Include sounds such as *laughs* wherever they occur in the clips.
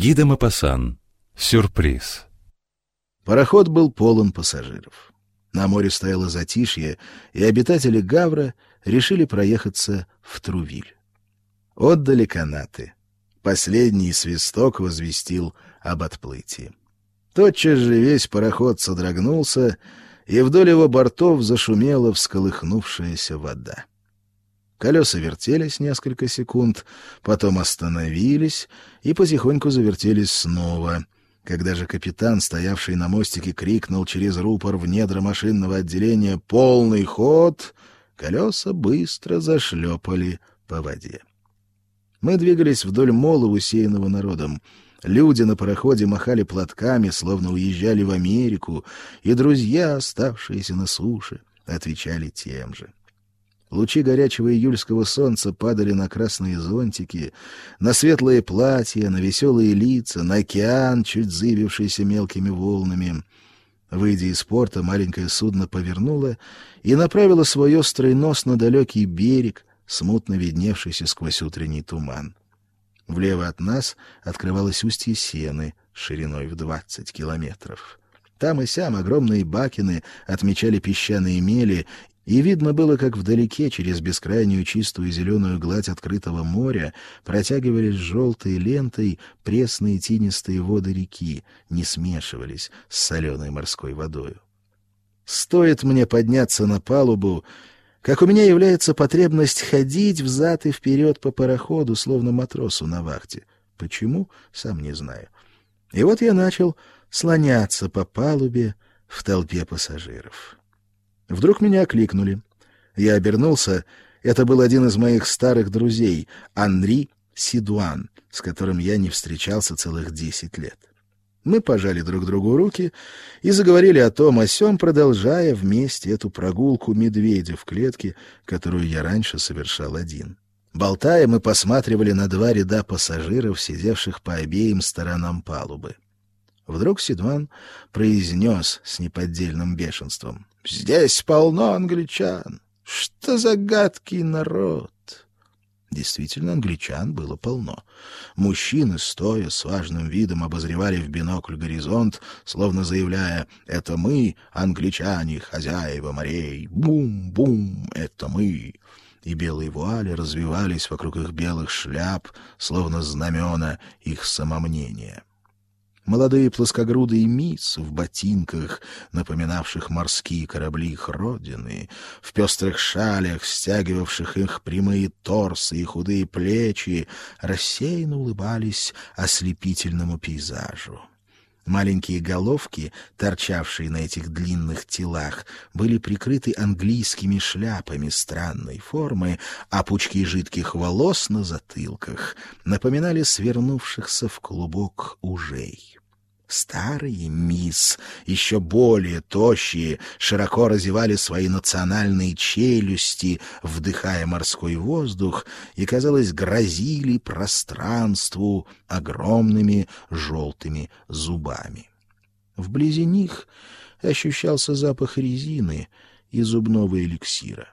Гида Мапасан. Сюрприз. Пароход был полон пассажиров. На море стояло затишье, и обитатели Гавра решили проехаться в Трувиль. Отдали канаты. Последний свисток возвестил об отплытии. Тотчас же весь пароход содрогнулся, и вдоль его бортов зашумела всколыхнувшаяся вода. Колеса вертелись несколько секунд, потом остановились и потихоньку завертелись снова. Когда же капитан, стоявший на мостике, крикнул через рупор в недра машинного отделения «Полный ход!», колеса быстро зашлепали по воде. Мы двигались вдоль мола, усеянного народом. Люди на пароходе махали платками, словно уезжали в Америку, и друзья, оставшиеся на суше, отвечали тем же. Лучи горячего июльского солнца падали на красные зонтики, на светлые платья, на веселые лица, на океан, чуть зыбившийся мелкими волнами. Выйдя из порта, маленькое судно повернуло и направило свой острый нос на далекий берег, смутно видневшийся сквозь утренний туман. Влево от нас открывалось устье сены шириной в двадцать километров. Там и сям огромные бакины отмечали песчаные мели, и видно было, как вдалеке, через бескрайнюю чистую зеленую гладь открытого моря, протягивались желтой лентой пресные тинистые воды реки, не смешивались с соленой морской водою. Стоит мне подняться на палубу, как у меня является потребность ходить взад и вперед по пароходу, словно матросу на вахте. Почему? Сам не знаю. И вот я начал слоняться по палубе в толпе пассажиров. Вдруг меня окликнули. Я обернулся. Это был один из моих старых друзей, Анри Сидуан, с которым я не встречался целых десять лет. Мы пожали друг другу руки и заговорили о том, о сём, продолжая вместе эту прогулку медведя в клетке, которую я раньше совершал один. Болтая, мы посматривали на два ряда пассажиров, сидевших по обеим сторонам палубы. Вдруг Сидуан произнес с неподдельным бешенством. «Здесь полно англичан! Что за гадкий народ!» Действительно, англичан было полно. Мужчины, стоя с важным видом, обозревали в бинокль горизонт, словно заявляя «Это мы, англичане, хозяева морей! Бум-бум! Это мы!» И белые вуали развивались вокруг их белых шляп, словно знамена их самомнения. Молодые плоскогрудые мисс в ботинках, напоминавших морские корабли их родины, в пестрых шалях, стягивавших их прямые торсы и худые плечи, рассеянно улыбались ослепительному пейзажу. Маленькие головки, торчавшие на этих длинных телах, были прикрыты английскими шляпами странной формы, а пучки жидких волос на затылках напоминали свернувшихся в клубок ужей. Старые мисс, еще более тощие, широко разевали свои национальные челюсти, вдыхая морской воздух, и, казалось, грозили пространству огромными желтыми зубами. Вблизи них ощущался запах резины и зубного эликсира.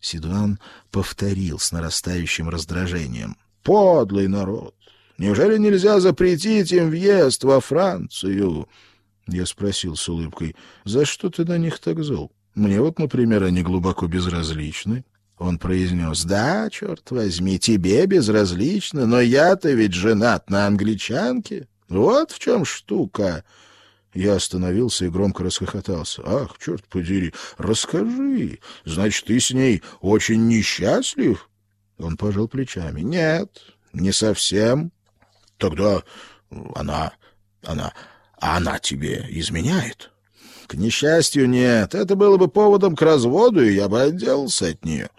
Сидуан повторил с нарастающим раздражением. «Подлый народ! Неужели нельзя запретить им въезд во Францию? Я спросил с улыбкой, за что ты на них так зол? Мне вот, например, они глубоко безразличны. Он произнес, да, черт возьми, тебе безразлично, но я-то ведь женат на англичанке. Вот в чем штука. Я остановился и громко расхохотался. «Ах, черт подери, расскажи. Значит, ты с ней очень несчастлив?» Он пожал плечами. «Нет, не совсем. Тогда она... она... она тебе изменяет? К несчастью, нет. Это было бы поводом к разводу, и я бы отделался от нее.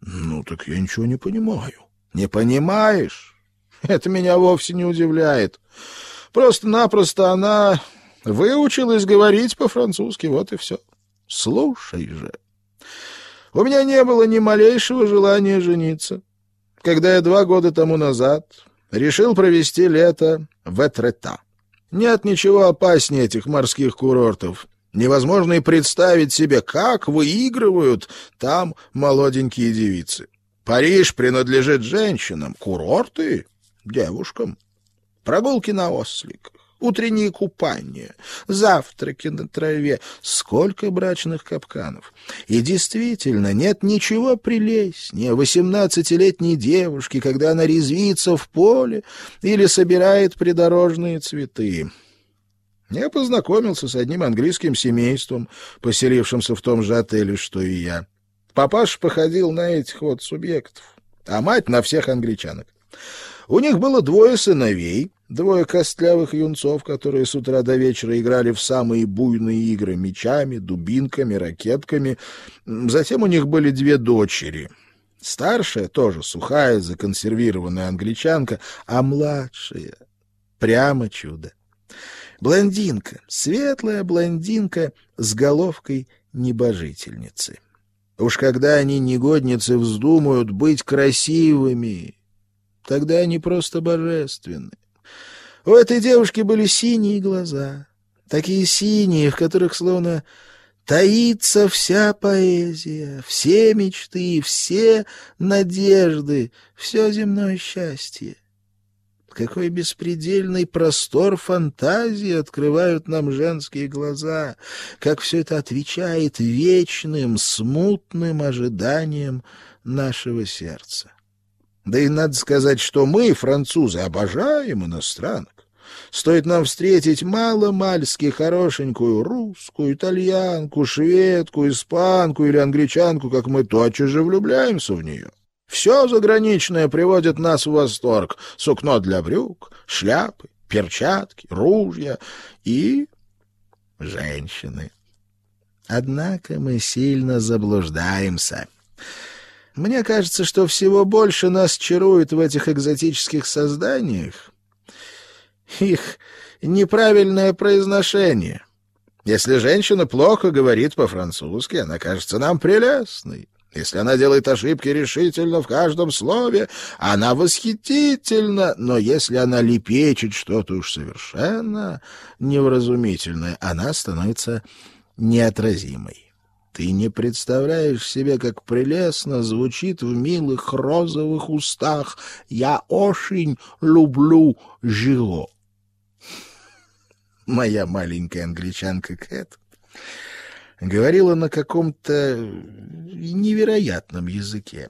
Ну, так я ничего не понимаю. Не понимаешь? Это меня вовсе не удивляет. Просто-напросто она выучилась говорить по-французски, вот и все. Слушай же. У меня не было ни малейшего желания жениться. Когда я два года тому назад решил провести лето в Этрета. Нет ничего опаснее этих морских курортов. Невозможно и представить себе, как выигрывают там молоденькие девицы. Париж принадлежит женщинам, курорты — девушкам. прогулки на осликах, утренние купания, завтраки на траве. Сколько брачных капканов! И действительно, нет ничего прелестнее восемнадцатилетней девушки, когда она резвится в поле или собирает придорожные цветы. Я познакомился с одним английским семейством, поселившимся в том же отеле, что и я. Папаш походил на этих вот субъектов, а мать на всех англичанок. У них было двое сыновей, двое костлявых юнцов, которые с утра до вечера играли в самые буйные игры мечами, дубинками, ракетками. Затем у них были две дочери. Старшая тоже сухая, законсервированная англичанка, а младшая прямо чудо. Блондинка, светлая блондинка с головкой небожительницы. Уж когда они, негодницы, вздумают быть красивыми, тогда они просто божественны. У этой девушки были синие глаза, такие синие, в которых словно таится вся поэзия, все мечты, все надежды, все земное счастье. Какой беспредельный простор фантазии открывают нам женские глаза, как все это отвечает вечным, смутным ожиданиям нашего сердца. Да и надо сказать, что мы, французы, обожаем иностранок. Стоит нам встретить мало-мальски хорошенькую русскую, итальянку, шведку, испанку или англичанку, как мы тотчас же влюбляемся в нее. Все заграничное приводит нас в восторг. Сукно для брюк, шляпы, перчатки, ружья и женщины. Однако мы сильно заблуждаемся. Мне кажется, что всего больше нас чарует в этих экзотических созданиях их неправильное произношение. Если женщина плохо говорит по-французски, она кажется нам прелестной. Если она делает ошибки решительно в каждом слове, она восхитительна, но если она лепечет что-то уж совершенно невразумительное, она становится неотразимой. Ты не представляешь себе, как прелестно звучит в милых розовых устах «Я очень люблю Жиро». *laughs* Моя маленькая англичанка Кэт говорила на каком-то невероятном языке.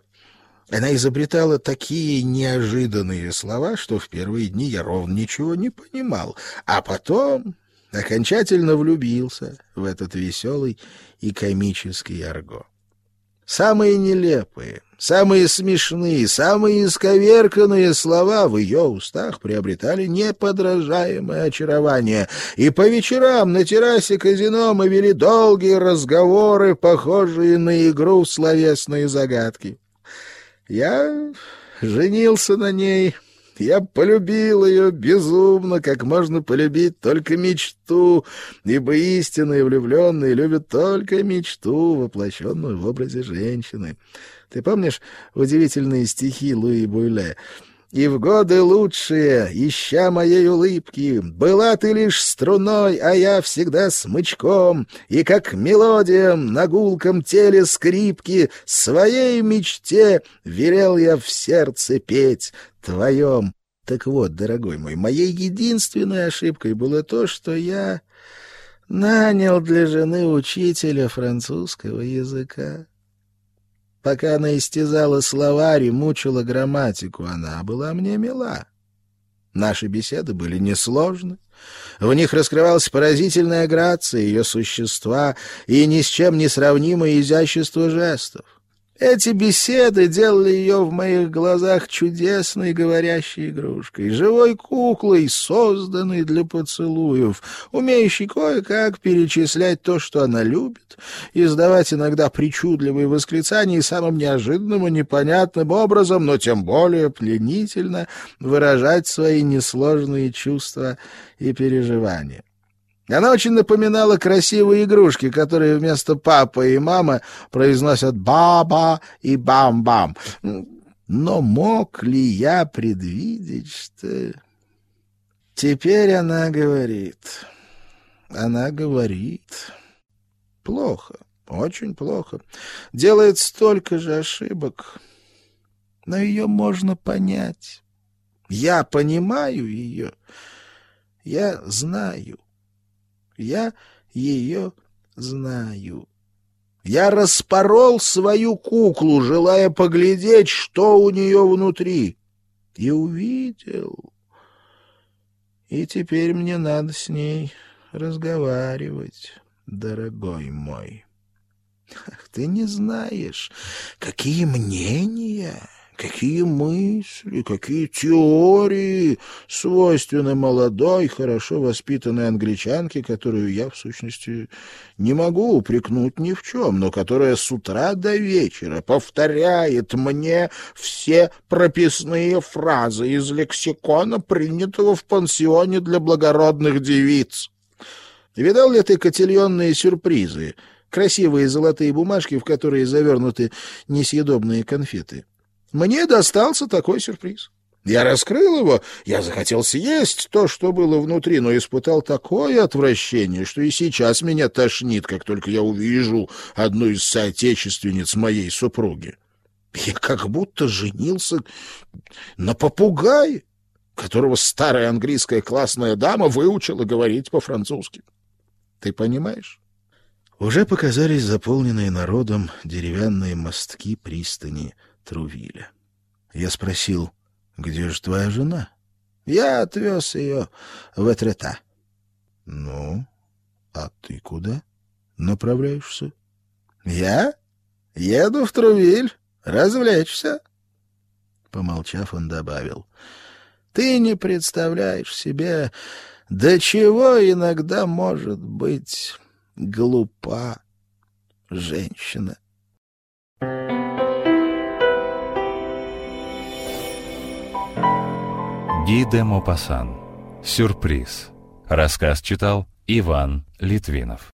Она изобретала такие неожиданные слова, что в первые дни я ровно ничего не понимал, а потом окончательно влюбился в этот веселый и комический арго. Самые нелепые, самые смешные, самые исковерканные слова в ее устах приобретали неподражаемое очарование, и по вечерам на террасе казино мы вели долгие разговоры, похожие на игру словесные загадки. Я женился на ней я полюбил ее безумно, как можно полюбить только мечту, ибо истинные влюбленные любят только мечту, воплощенную в образе женщины. Ты помнишь удивительные стихи Луи Буйле? И в годы лучшие, ища моей улыбки, Была ты лишь струной, а я всегда смычком, И как мелодиям на гулком теле скрипки Своей мечте велел я в сердце петь твоем. Так вот, дорогой мой, моей единственной ошибкой было то, что я нанял для жены учителя французского языка. Пока она истязала словарь и мучила грамматику, она была мне мила. Наши беседы были несложны. В них раскрывалась поразительная грация ее существа и ни с чем не сравнимое изящество жестов. Эти беседы делали ее в моих глазах чудесной говорящей игрушкой, живой куклой, созданной для поцелуев, умеющей кое-как перечислять то, что она любит, издавать иногда причудливые восклицания и самым неожиданным и непонятным образом, но тем более пленительно выражать свои несложные чувства и переживания. Она очень напоминала красивые игрушки, которые вместо папа и мама произносят «баба» и «бам-бам». Но мог ли я предвидеть, что... Теперь она говорит... Она говорит... Плохо, очень плохо. Делает столько же ошибок, но ее можно понять. Я понимаю ее. Я знаю. Я ее знаю. Я распорол свою куклу, желая поглядеть, что у нее внутри. И увидел. И теперь мне надо с ней разговаривать, дорогой мой. Ах, ты не знаешь, какие мнения Какие мысли, какие теории свойственны молодой, хорошо воспитанной англичанке, которую я, в сущности, не могу упрекнуть ни в чем, но которая с утра до вечера повторяет мне все прописные фразы из лексикона, принятого в пансионе для благородных девиц. Видал ли ты котельонные сюрпризы, красивые золотые бумажки, в которые завернуты несъедобные конфеты? Мне достался такой сюрприз. Я раскрыл его, я захотел съесть то, что было внутри, но испытал такое отвращение, что и сейчас меня тошнит, как только я увижу одну из соотечественниц моей супруги. Я как будто женился на попугае, которого старая английская классная дама выучила говорить по-французски. Ты понимаешь? Уже показались заполненные народом деревянные мостки пристани — Трувиля. Я спросил, где же твоя жена? Я отвез ее в Этрета. Ну, а ты куда направляешься? Я еду в Трувиль развлечься. Помолчав, он добавил, ты не представляешь себе, до чего иногда может быть глупа женщина. Ги де Мопассан. Сюрприз. Рассказ читал Иван Литвинов.